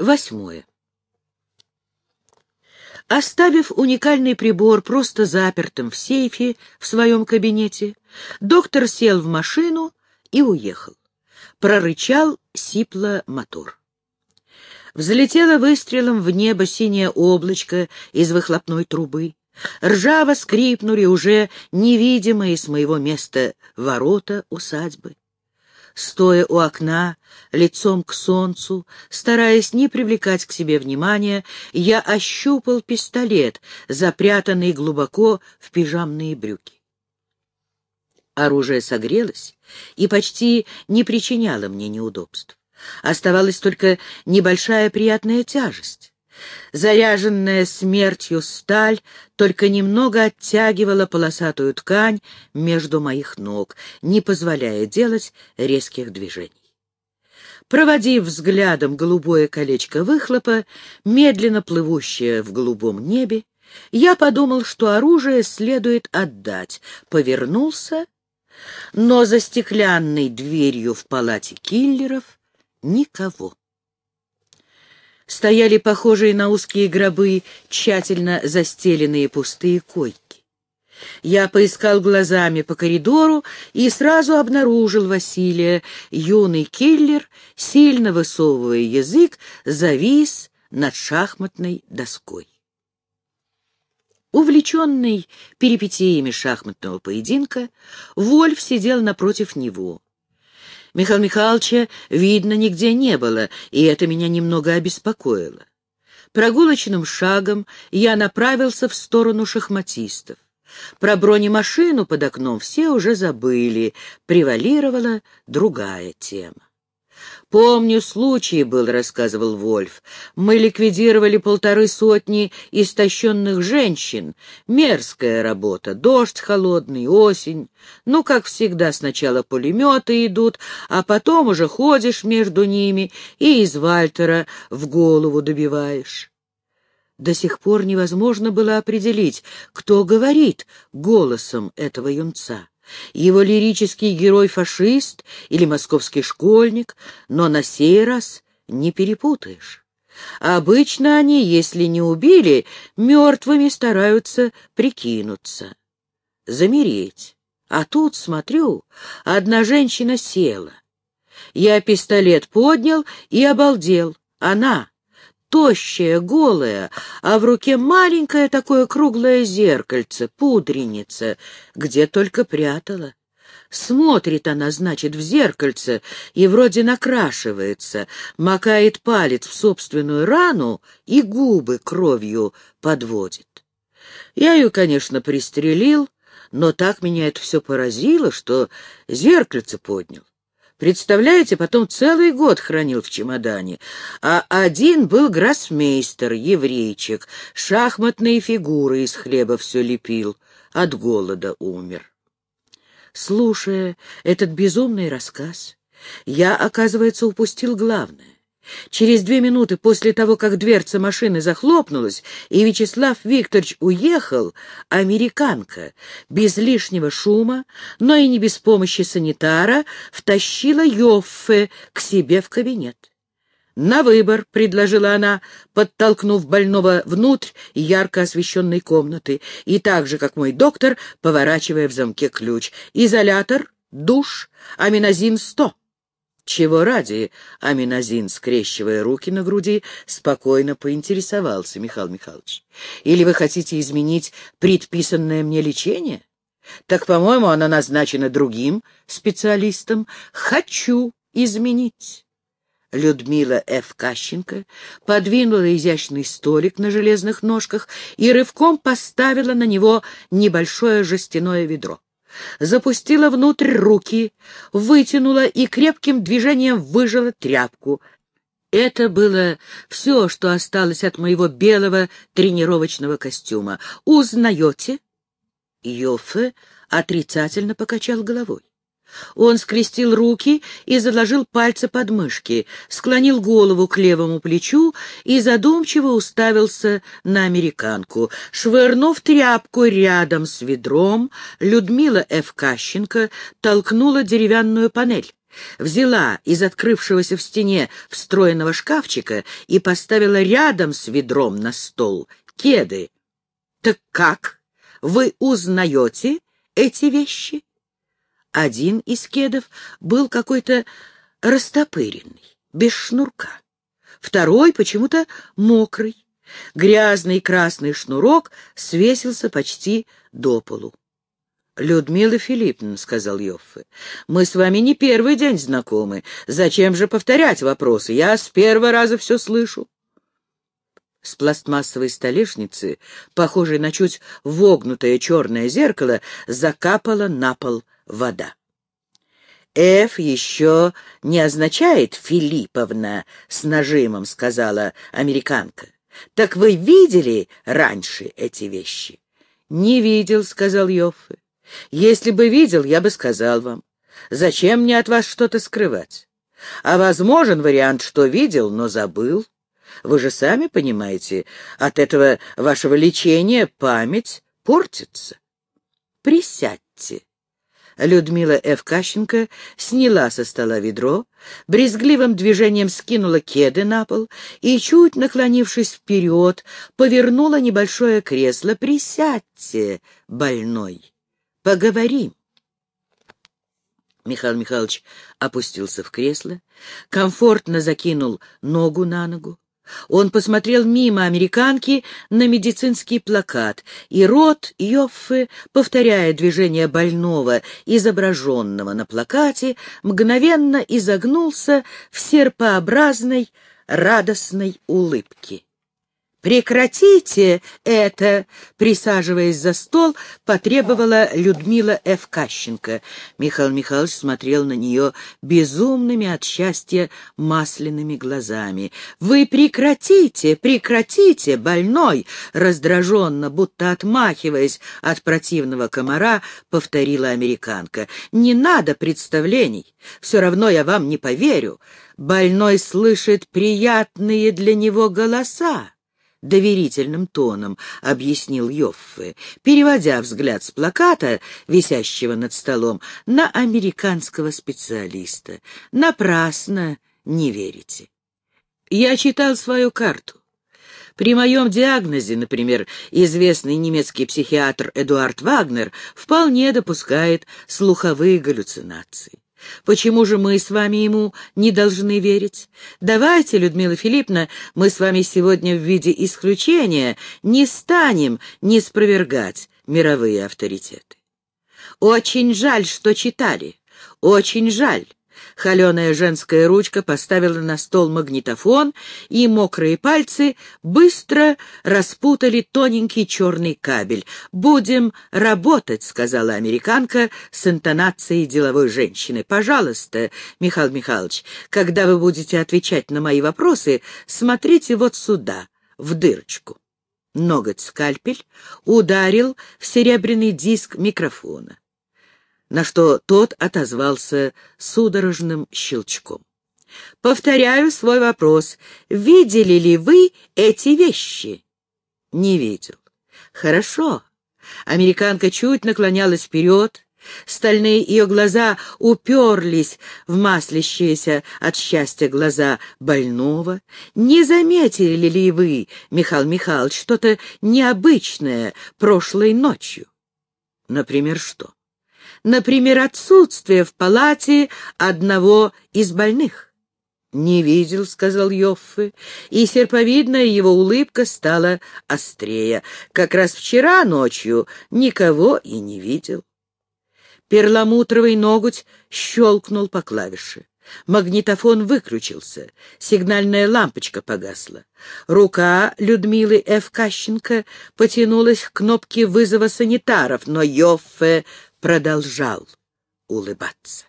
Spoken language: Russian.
Восьмое. Оставив уникальный прибор просто запертым в сейфе в своем кабинете, доктор сел в машину и уехал. Прорычал сипло мотор. Взлетело выстрелом в небо синее облачко из выхлопной трубы. Ржаво скрипнули уже невидимые с моего места ворота усадьбы. Стоя у окна, лицом к солнцу, стараясь не привлекать к себе внимания, я ощупал пистолет, запрятанный глубоко в пижамные брюки. Оружие согрелось и почти не причиняло мне неудобств. Оставалась только небольшая приятная тяжесть. Заряженная смертью сталь только немного оттягивала полосатую ткань между моих ног, не позволяя делать резких движений. Проводив взглядом голубое колечко выхлопа, медленно плывущее в голубом небе, я подумал, что оружие следует отдать, повернулся, но за стеклянной дверью в палате киллеров никого стояли похожие на узкие гробы, тщательно застеленные пустые койки. Я поискал глазами по коридору и сразу обнаружил Василия. Юный киллер, сильно высовывая язык, завис над шахматной доской. Увлеченный перипетиями шахматного поединка, Вольф сидел напротив него. Михаила Михайловича видно нигде не было, и это меня немного обеспокоило. Прогулочным шагом я направился в сторону шахматистов. Про бронемашину под окном все уже забыли, превалировала другая тема. «Помню, случай был», — рассказывал Вольф. «Мы ликвидировали полторы сотни истощенных женщин. Мерзкая работа, дождь холодный, осень. Ну, как всегда, сначала пулеметы идут, а потом уже ходишь между ними и из Вальтера в голову добиваешь». До сих пор невозможно было определить, кто говорит голосом этого юнца его лирический герой-фашист или московский школьник, но на сей раз не перепутаешь. Обычно они, если не убили, мертвыми стараются прикинуться, замереть. А тут, смотрю, одна женщина села. Я пистолет поднял и обалдел. Она, тощая, голая, а в руке маленькое такое круглое зеркальце, пудреница, где только прятала. Смотрит она, значит, в зеркальце и вроде накрашивается, макает палец в собственную рану и губы кровью подводит. Я ее, конечно, пристрелил, но так меня это все поразило, что зеркальце поднял. Представляете, потом целый год хранил в чемодане. А один был гроссмейстер, еврейчик, шахматные фигуры из хлеба все лепил, от голода умер. Слушая этот безумный рассказ, я, оказывается, упустил главное. Через две минуты после того, как дверца машины захлопнулась, и Вячеслав Викторович уехал, американка без лишнего шума, но и не без помощи санитара, втащила Йоффе к себе в кабинет. «На выбор», — предложила она, подтолкнув больного внутрь ярко освещенной комнаты, и так же, как мой доктор, поворачивая в замке ключ. «Изолятор, душ, аминозин-100». Чего ради, Аминазин, скрещивая руки на груди, спокойно поинтересовался Михаил Михайлович. Или вы хотите изменить предписанное мне лечение? Так, по-моему, оно назначено другим специалистом. Хочу изменить. Людмила Ф. Кащенко подвинула изящный столик на железных ножках и рывком поставила на него небольшое жестяное ведро запустила внутрь руки, вытянула и крепким движением выжила тряпку. Это было все, что осталось от моего белого тренировочного костюма. «Узнаете?» Йоффе отрицательно покачал головой. Он скрестил руки и заложил пальцы под мышки, склонил голову к левому плечу и задумчиво уставился на американку. Швырнув тряпку рядом с ведром, Людмила Ф. Кащенко толкнула деревянную панель. взяла из открывшегося в стене встроенного шкафчика и поставила рядом с ведром на стол кеды. «Так как? Вы узнаете эти вещи?» Один из кедов был какой-то растопыренный, без шнурка. Второй почему-то мокрый. Грязный красный шнурок свесился почти до полу. «Людмила Филипповна», — сказал Йоффе, — «мы с вами не первый день знакомы. Зачем же повторять вопросы? Я с первого раза все слышу». С пластмассовой столешницы, похожей на чуть вогнутое черное зеркало, закапала на пол вода. «Ф еще не означает Филипповна», — с нажимом сказала американка. «Так вы видели раньше эти вещи?» «Не видел», — сказал Йоффе. Если бы видел, я бы сказал вам. Зачем мне от вас что-то скрывать? А возможен вариант, что видел, но забыл. Вы же сами понимаете, от этого вашего лечения память портится. Присядьте. Людмила Ф. Кащенко сняла со стола ведро, брезгливым движением скинула кеды на пол и, чуть наклонившись вперед, повернула небольшое кресло. «Присядьте, больной!» Поговорим. Михаил Михайлович опустился в кресло, комфортно закинул ногу на ногу. Он посмотрел мимо американки на медицинский плакат, и рот Йоффе, повторяя движение больного, изображенного на плакате, мгновенно изогнулся в серпообразной радостной улыбке. «Прекратите это!» — присаживаясь за стол, потребовала Людмила Ф. Кащенко. Михаил Михайлович смотрел на нее безумными от счастья масляными глазами. «Вы прекратите! Прекратите, больной!» — раздраженно, будто отмахиваясь от противного комара, повторила американка. «Не надо представлений! Все равно я вам не поверю. Больной слышит приятные для него голоса доверительным тоном объяснил Йоффе, переводя взгляд с плаката, висящего над столом, на американского специалиста. Напрасно не верите. Я читал свою карту. При моем диагнозе, например, известный немецкий психиатр Эдуард Вагнер вполне допускает слуховые галлюцинации. Почему же мы с вами ему не должны верить? Давайте, Людмила Филипповна, мы с вами сегодня в виде исключения не станем не спровергать мировые авторитеты. Очень жаль, что читали. Очень жаль. Холеная женская ручка поставила на стол магнитофон, и мокрые пальцы быстро распутали тоненький черный кабель. «Будем работать», — сказала американка с интонацией деловой женщины. «Пожалуйста, Михаил Михайлович, когда вы будете отвечать на мои вопросы, смотрите вот сюда, в дырочку». Ноготь-скальпель ударил в серебряный диск микрофона на что тот отозвался судорожным щелчком. «Повторяю свой вопрос. Видели ли вы эти вещи?» «Не видел». «Хорошо». Американка чуть наклонялась вперед, Стальные ее глаза уперлись в маслящиеся от счастья глаза больного. Не заметили ли вы, Михаил Михайлович, что-то необычное прошлой ночью? Например, что? Например, отсутствие в палате одного из больных. «Не видел», — сказал Йоффе, и серповидная его улыбка стала острее. «Как раз вчера ночью никого и не видел». Перламутровый ноготь щелкнул по клавише. Магнитофон выключился, сигнальная лампочка погасла. Рука Людмилы Ф. Кащенко потянулась к кнопке вызова санитаров, но Йоффе продолжал улыбаться.